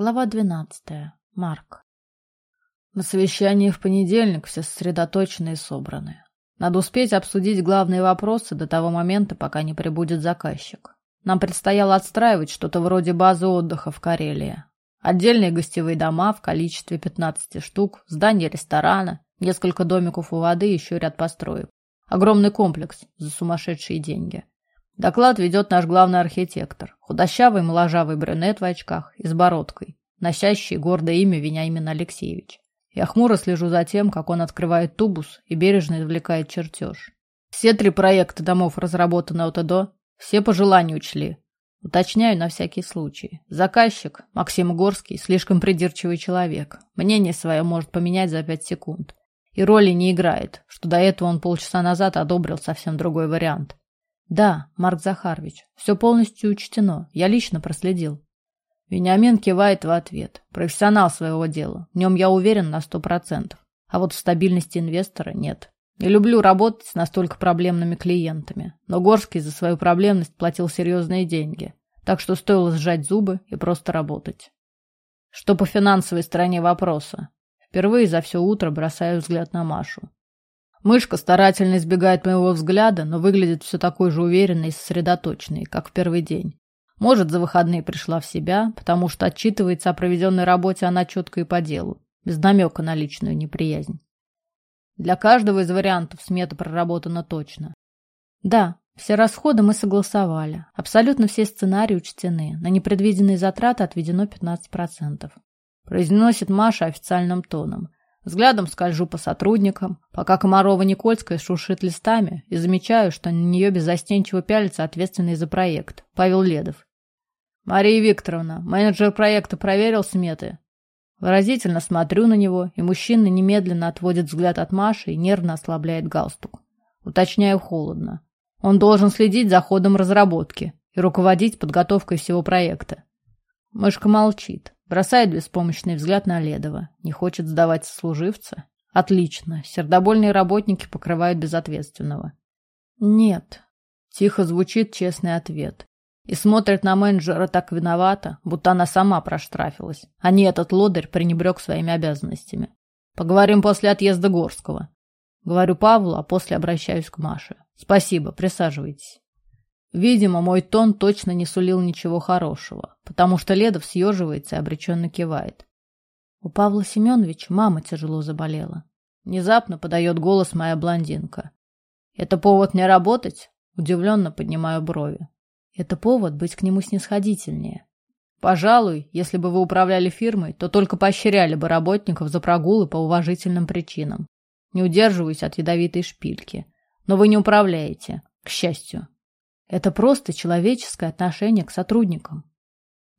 Глава двенадцатая. Марк. На совещании в понедельник все сосредоточены и собраны. Надо успеть обсудить главные вопросы до того момента, пока не прибудет заказчик. Нам предстояло отстраивать что-то вроде базы отдыха в Карелии. Отдельные гостевые дома в количестве 15 штук, здание ресторана, несколько домиков у воды и еще ряд построек. Огромный комплекс за сумасшедшие деньги. Доклад ведет наш главный архитектор, худощавый моложавый брюнет в очках и с бородкой, носящий гордое имя Вениамин Алексеевич. Я хмуро слежу за тем, как он открывает тубус и бережно извлекает чертеж. Все три проекта домов разработаны от и до, все по желанию учли. Уточняю на всякий случай. Заказчик, Максим Горский, слишком придирчивый человек. Мнение свое может поменять за пять секунд. И роли не играет, что до этого он полчаса назад одобрил совсем другой вариант. Да, Марк Захарович, все полностью учтено. Я лично проследил. Вениамин кивает в ответ. Профессионал своего дела. В нем я уверен на сто процентов. А вот в стабильности инвестора нет. Не люблю работать с настолько проблемными клиентами. Но Горский за свою проблемность платил серьезные деньги. Так что стоило сжать зубы и просто работать. Что по финансовой стороне вопроса? Впервые за все утро бросаю взгляд на Машу. Мышка старательно избегает моего взгляда, но выглядит все такой же уверенной и сосредоточенной, как в первый день. Может, за выходные пришла в себя, потому что отчитывается о проведенной работе она четко и по делу, без намека на личную неприязнь. Для каждого из вариантов смета проработана точно. Да, все расходы мы согласовали. Абсолютно все сценарии учтены. На непредвиденные затраты отведено 15%. Произносит Маша официальным тоном. Взглядом скольжу по сотрудникам, пока Комарова-Никольская шуршит листами, и замечаю, что на нее беззастенчиво пялится ответственный за проект, Павел Ледов. «Мария Викторовна, менеджер проекта проверил сметы?» Выразительно смотрю на него, и мужчина немедленно отводит взгляд от Маши и нервно ослабляет галстук. Уточняю холодно. Он должен следить за ходом разработки и руководить подготовкой всего проекта. Мышка молчит, бросает беспомощный взгляд на Ледова. Не хочет сдавать служивца? Отлично, сердобольные работники покрывают безответственного. Нет. Тихо звучит честный ответ. И смотрит на менеджера так виновато, будто она сама проштрафилась, а не этот лодырь пренебрег своими обязанностями. Поговорим после отъезда Горского. Говорю Павлу, а после обращаюсь к Маше. Спасибо, присаживайтесь. Видимо, мой тон точно не сулил ничего хорошего, потому что Ледов съеживается и обреченно кивает. У Павла Семеновича мама тяжело заболела. Внезапно подает голос моя блондинка. «Это повод не работать?» Удивленно поднимаю брови. «Это повод быть к нему снисходительнее. Пожалуй, если бы вы управляли фирмой, то только поощряли бы работников за прогулы по уважительным причинам. Не удерживаюсь от ядовитой шпильки. Но вы не управляете, к счастью. Это просто человеческое отношение к сотрудникам,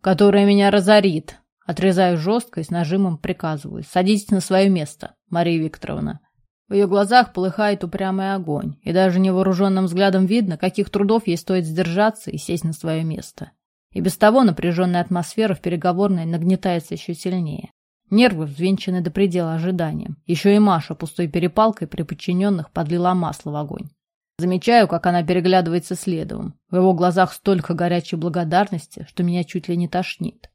которое меня разорит. Отрезаю жестко и с нажимом приказываю. Садитесь на свое место, Мария Викторовна. В ее глазах полыхает упрямый огонь, и даже невооруженным взглядом видно, каких трудов ей стоит сдержаться и сесть на свое место. И без того напряженная атмосфера в переговорной нагнетается еще сильнее. Нервы взвинчены до предела ожиданием. Еще и Маша пустой перепалкой при подчиненных подлила масло в огонь. Замечаю, как она переглядывается с Ледовым. В его глазах столько горячей благодарности, что меня чуть ли не тошнит.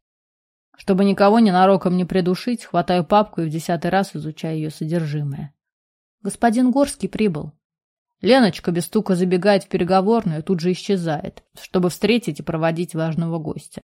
Чтобы никого ненароком не придушить, хватаю папку и в десятый раз изучаю ее содержимое. Господин Горский прибыл. Леночка без стука забегает в переговорную и тут же исчезает, чтобы встретить и проводить важного гостя.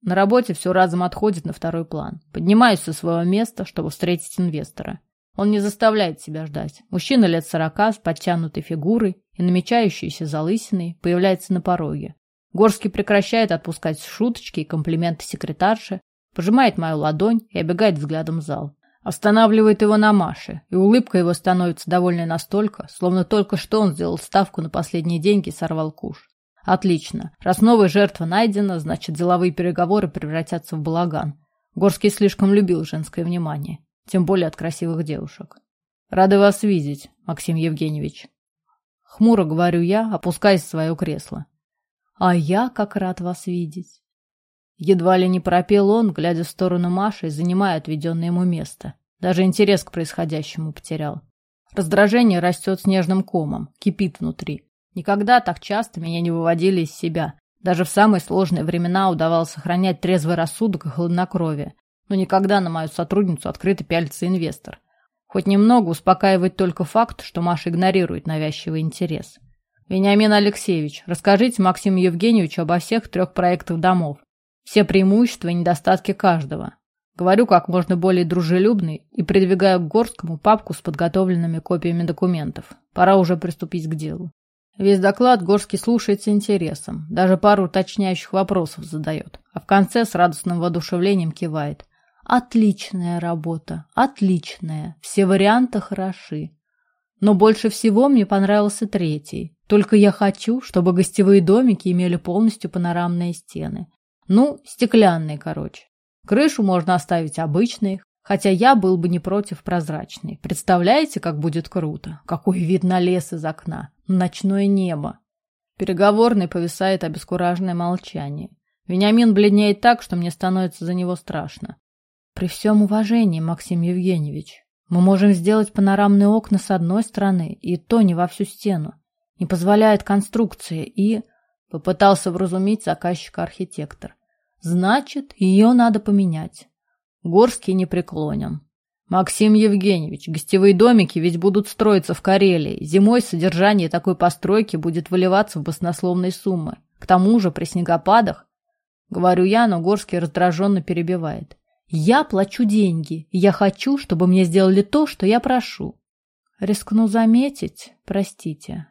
На работе все разом отходит на второй план. Поднимаюсь со своего места, чтобы встретить инвестора. Он не заставляет себя ждать. Мужчина лет сорока с подтянутой фигурой и намечающейся залысиной появляется на пороге. Горский прекращает отпускать шуточки и комплименты секретарши, пожимает мою ладонь и обегает взглядом зал. Останавливает его на Маше, и улыбка его становится довольной настолько, словно только что он сделал ставку на последние деньги и сорвал куш. Отлично. Раз новая жертва найдена, значит деловые переговоры превратятся в балаган. Горский слишком любил женское внимание тем более от красивых девушек. Рады вас видеть, Максим Евгеньевич. Хмуро говорю я, опускаясь в свое кресло. А я как рад вас видеть. Едва ли не пропел он, глядя в сторону Маши занимая отведенное ему место. Даже интерес к происходящему потерял. Раздражение растет снежным комом, кипит внутри. Никогда так часто меня не выводили из себя. Даже в самые сложные времена удавалось сохранять трезвый рассудок и хладнокровие. Но никогда на мою сотрудницу открыто пялится инвестор. Хоть немного успокаивает только факт, что Маша игнорирует навязчивый интерес. Вениамин Алексеевич, расскажите Максиму Евгеньевичу обо всех трех проектах домов. Все преимущества и недостатки каждого. Говорю как можно более дружелюбный и придвигаю к Горскому папку с подготовленными копиями документов. Пора уже приступить к делу. Весь доклад Горский слушает с интересом, даже пару уточняющих вопросов задает, а в конце с радостным воодушевлением кивает. Отличная работа, отличная, все варианты хороши. Но больше всего мне понравился третий. Только я хочу, чтобы гостевые домики имели полностью панорамные стены. Ну, стеклянные, короче. Крышу можно оставить обычной, хотя я был бы не против прозрачной. Представляете, как будет круто? Какой вид на лес из окна, ночное небо. Переговорный повисает обескураженное молчание. Вениамин бледнеет так, что мне становится за него страшно. При всем уважении, Максим Евгеньевич, мы можем сделать панорамные окна с одной стороны, и то не во всю стену. Не позволяет конструкция, и... Попытался вразумить заказчика архитектор. Значит, ее надо поменять. Горский не преклонен. Максим Евгеньевич, гостевые домики ведь будут строиться в Карелии. Зимой содержание такой постройки будет выливаться в баснословные суммы. К тому же при снегопадах... Говорю я, но Горский раздраженно перебивает. Я плачу деньги, я хочу, чтобы мне сделали то, что я прошу. Рискну заметить, простите.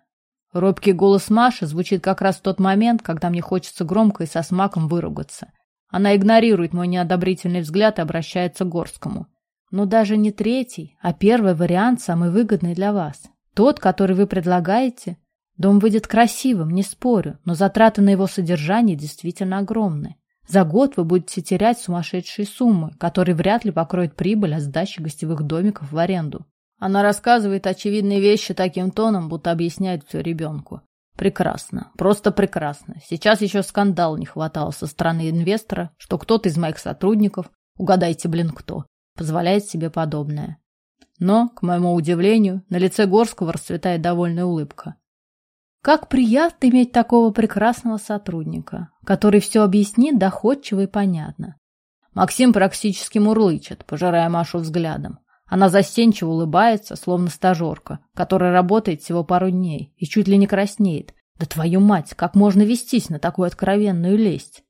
Робкий голос Маши звучит как раз в тот момент, когда мне хочется громко и со смаком выругаться. Она игнорирует мой неодобрительный взгляд и обращается к Горскому. Но даже не третий, а первый вариант самый выгодный для вас. Тот, который вы предлагаете. Дом выйдет красивым, не спорю, но затраты на его содержание действительно огромны. За год вы будете терять сумасшедшие суммы, которые вряд ли покроют прибыль от сдачи гостевых домиков в аренду. Она рассказывает очевидные вещи таким тоном, будто объясняет все ребенку. Прекрасно. Просто прекрасно. Сейчас еще скандал не хватало со стороны инвестора, что кто-то из моих сотрудников, угадайте, блин, кто, позволяет себе подобное. Но, к моему удивлению, на лице Горского расцветает довольная улыбка. Как приятно иметь такого прекрасного сотрудника, который все объяснит доходчиво и понятно. Максим практически мурлычет, пожирая Машу взглядом. Она застенчиво улыбается, словно стажерка, которая работает всего пару дней и чуть ли не краснеет. Да твою мать, как можно вестись на такую откровенную лесть?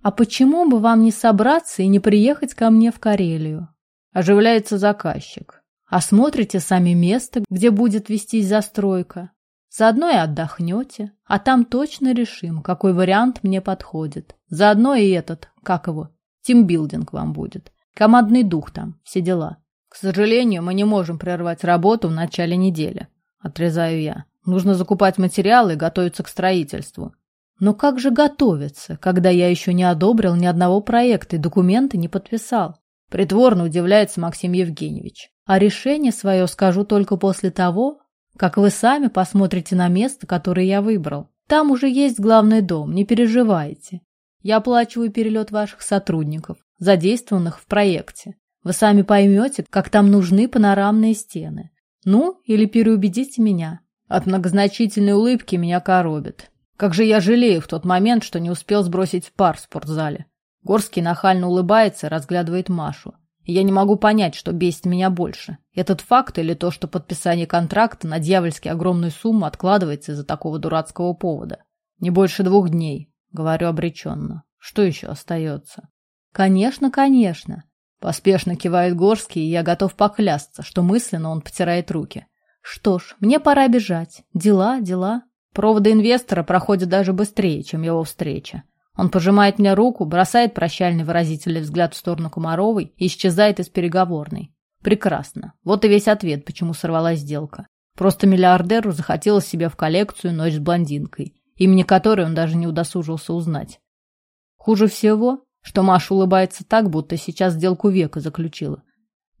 А почему бы вам не собраться и не приехать ко мне в Карелию? Оживляется заказчик. Осмотрите сами место, где будет вестись застройка. Заодно и отдохнете, а там точно решим, какой вариант мне подходит. Заодно и этот, как его, тимбилдинг вам будет. Командный дух там, все дела. К сожалению, мы не можем прервать работу в начале недели. Отрезаю я. Нужно закупать материалы и готовиться к строительству. Но как же готовиться, когда я еще не одобрил ни одного проекта и документы не подписал? Притворно удивляется Максим Евгеньевич. А решение свое скажу только после того, как вы сами посмотрите на место, которое я выбрал. Там уже есть главный дом, не переживайте. Я оплачиваю перелет ваших сотрудников, задействованных в проекте. Вы сами поймете, как там нужны панорамные стены. Ну, или переубедите меня. От многозначительной улыбки меня коробит. Как же я жалею в тот момент, что не успел сбросить пар в спортзале. Горский нахально улыбается разглядывает Машу. Я не могу понять, что бесит меня больше. Этот факт или то, что подписание контракта на дьявольски огромную сумму откладывается из-за такого дурацкого повода. Не больше двух дней, говорю обреченно. Что еще остается? Конечно, конечно. Поспешно кивает Горский, и я готов поклясться, что мысленно он потирает руки. Что ж, мне пора бежать. Дела, дела. Проводы инвестора проходят даже быстрее, чем его встреча. Он пожимает мне руку, бросает прощальный выразительный взгляд в сторону Комаровой и исчезает из переговорной. Прекрасно. Вот и весь ответ, почему сорвалась сделка. Просто миллиардеру захотелось себе в коллекцию ночь с блондинкой, имени которой он даже не удосужился узнать. Хуже всего, что Маша улыбается так, будто сейчас сделку века заключила.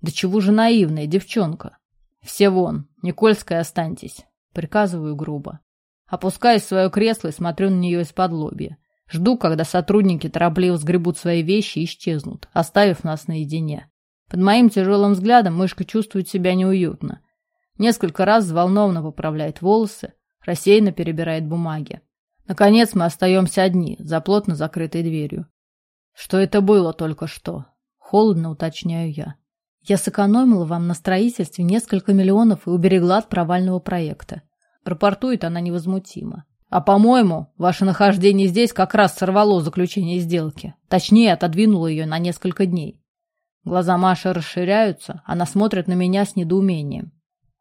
Да чего же наивная девчонка. Все вон, Никольская останьтесь. Приказываю грубо. Опускаюсь в свое кресло и смотрю на нее из-под лобья. Жду, когда сотрудники торопливо сгребут свои вещи и исчезнут, оставив нас наедине. Под моим тяжелым взглядом мышка чувствует себя неуютно. Несколько раз взволнованно поправляет волосы, рассеянно перебирает бумаги. Наконец мы остаемся одни, за плотно закрытой дверью. Что это было только что? Холодно уточняю я. Я сэкономила вам на строительстве несколько миллионов и уберегла от провального проекта. Рапортует она невозмутимо. А по-моему, ваше нахождение здесь как раз сорвало заключение сделки. Точнее, отодвинуло ее на несколько дней. Глаза Маши расширяются, она смотрит на меня с недоумением.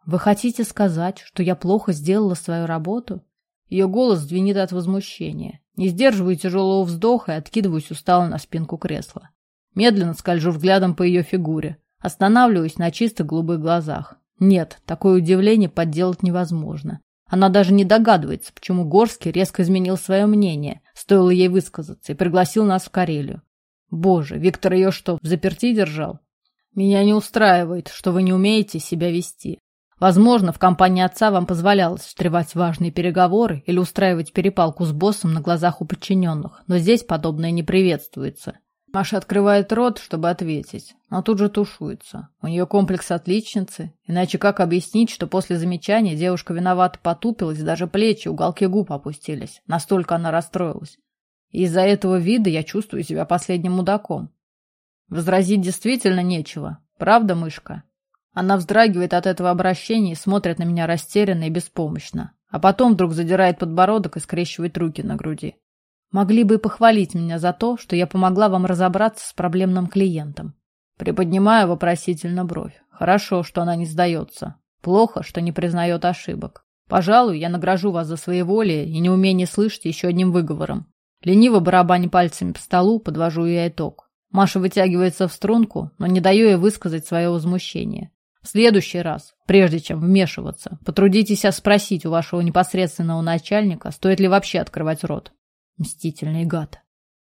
Вы хотите сказать, что я плохо сделала свою работу? Ее голос звенит от возмущения. Не сдерживаю тяжелого вздоха и откидываюсь устало на спинку кресла. Медленно скольжу взглядом по ее фигуре. Останавливаюсь на чистых голубых глазах. Нет, такое удивление подделать невозможно. Она даже не догадывается, почему Горский резко изменил свое мнение, стоило ей высказаться, и пригласил нас в Карелию. Боже, Виктор ее что, в заперти держал? Меня не устраивает, что вы не умеете себя вести. Возможно, в компании отца вам позволялось встревать важные переговоры или устраивать перепалку с боссом на глазах у подчиненных, но здесь подобное не приветствуется. Маша открывает рот, чтобы ответить, но тут же тушуется. У нее комплекс отличницы, иначе как объяснить, что после замечания девушка виновато потупилась, даже плечи, уголки губ опустились. Настолько она расстроилась. из-за этого вида я чувствую себя последним мудаком. Возразить действительно нечего. Правда, мышка? Она вздрагивает от этого обращения и смотрит на меня растерянно и беспомощно. А потом вдруг задирает подбородок и скрещивает руки на груди. Могли бы похвалить меня за то, что я помогла вам разобраться с проблемным клиентом. Приподнимаю вопросительно бровь. Хорошо, что она не сдается. Плохо, что не признает ошибок. Пожалуй, я награжу вас за своеволие и неумение слышать еще одним выговором. Лениво барабаня пальцами по столу, подвожу я итог. Маша вытягивается в струнку, но не даю ей высказать свое возмущение. В следующий раз, прежде чем вмешиваться, потрудитесь спросить у вашего непосредственного начальника, стоит ли вообще открывать рот. Мстительный гад.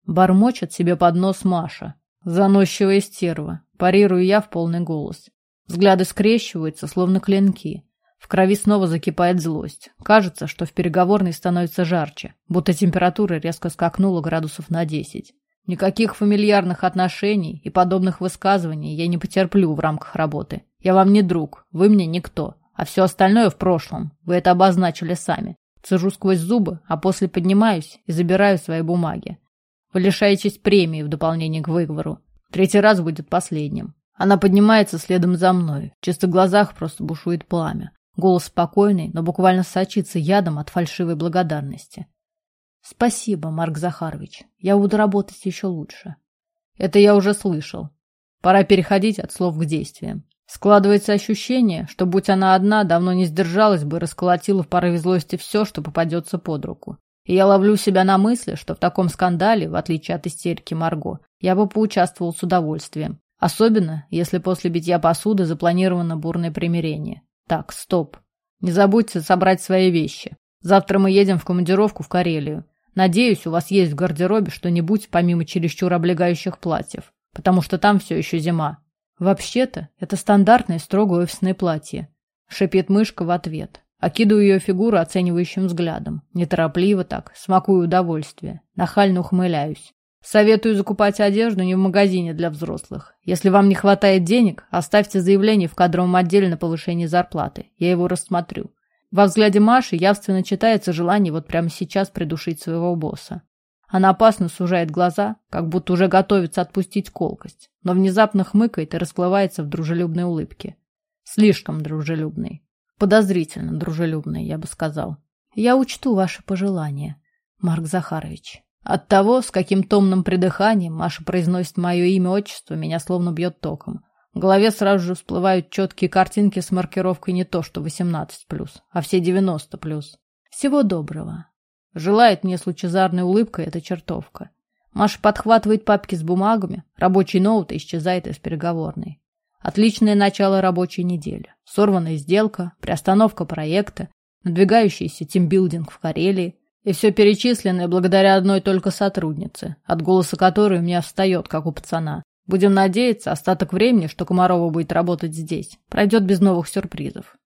Бормочет себе под нос Маша. Заносчивая стерва. Парирую я в полный голос. Взгляды скрещиваются, словно клинки. В крови снова закипает злость. Кажется, что в переговорной становится жарче, будто температура резко скакнула градусов на десять. Никаких фамильярных отношений и подобных высказываний я не потерплю в рамках работы. Я вам не друг, вы мне никто, а все остальное в прошлом. Вы это обозначили сами. Цежу сквозь зубы, а после поднимаюсь и забираю свои бумаги. Вы лишаетесь премии в дополнение к выговору. Третий раз будет последним. Она поднимается следом за мной. В чистых глазах просто бушует пламя. Голос спокойный, но буквально сочится ядом от фальшивой благодарности. Спасибо, Марк Захарович. Я буду работать еще лучше. Это я уже слышал. Пора переходить от слов к действиям. Складывается ощущение, что, будь она одна, давно не сдержалась бы расколотила в порыве злости все, что попадется под руку. И я ловлю себя на мысли, что в таком скандале, в отличие от истерики Марго, я бы поучаствовал с удовольствием. Особенно, если после битья посуды запланировано бурное примирение. Так, стоп. Не забудьте собрать свои вещи. Завтра мы едем в командировку в Карелию. Надеюсь, у вас есть в гардеробе что-нибудь помимо чересчур облегающих платьев, потому что там все еще зима. Вообще-то, это стандартное строгое офисное платье. Шипит мышка в ответ. Окидываю ее фигуру оценивающим взглядом. Неторопливо так, смакую удовольствие. Нахально ухмыляюсь. Советую закупать одежду не в магазине для взрослых. Если вам не хватает денег, оставьте заявление в кадровом отделе на повышение зарплаты. Я его рассмотрю. Во взгляде Маши явственно читается желание вот прямо сейчас придушить своего босса. Она опасно сужает глаза, как будто уже готовится отпустить колкость, но внезапно хмыкает и расплывается в дружелюбной улыбке. Слишком дружелюбной. Подозрительно дружелюбной, я бы сказал. Я учту ваши пожелания, Марк Захарович. От того, с каким томным придыханием Маша произносит мое имя-отчество, меня словно бьет током. В голове сразу же всплывают четкие картинки с маркировкой не то что 18+, а все 90+. Всего доброго. Желает мне с лучезарной улыбкой эта чертовка. Маша подхватывает папки с бумагами, рабочий ноут исчезает из переговорной. Отличное начало рабочей недели. Сорванная сделка, приостановка проекта, надвигающийся тимбилдинг в Карелии и все перечисленное благодаря одной только сотруднице, от голоса которой у меня встает, как у пацана. Будем надеяться, остаток времени, что Комарова будет работать здесь, пройдет без новых сюрпризов.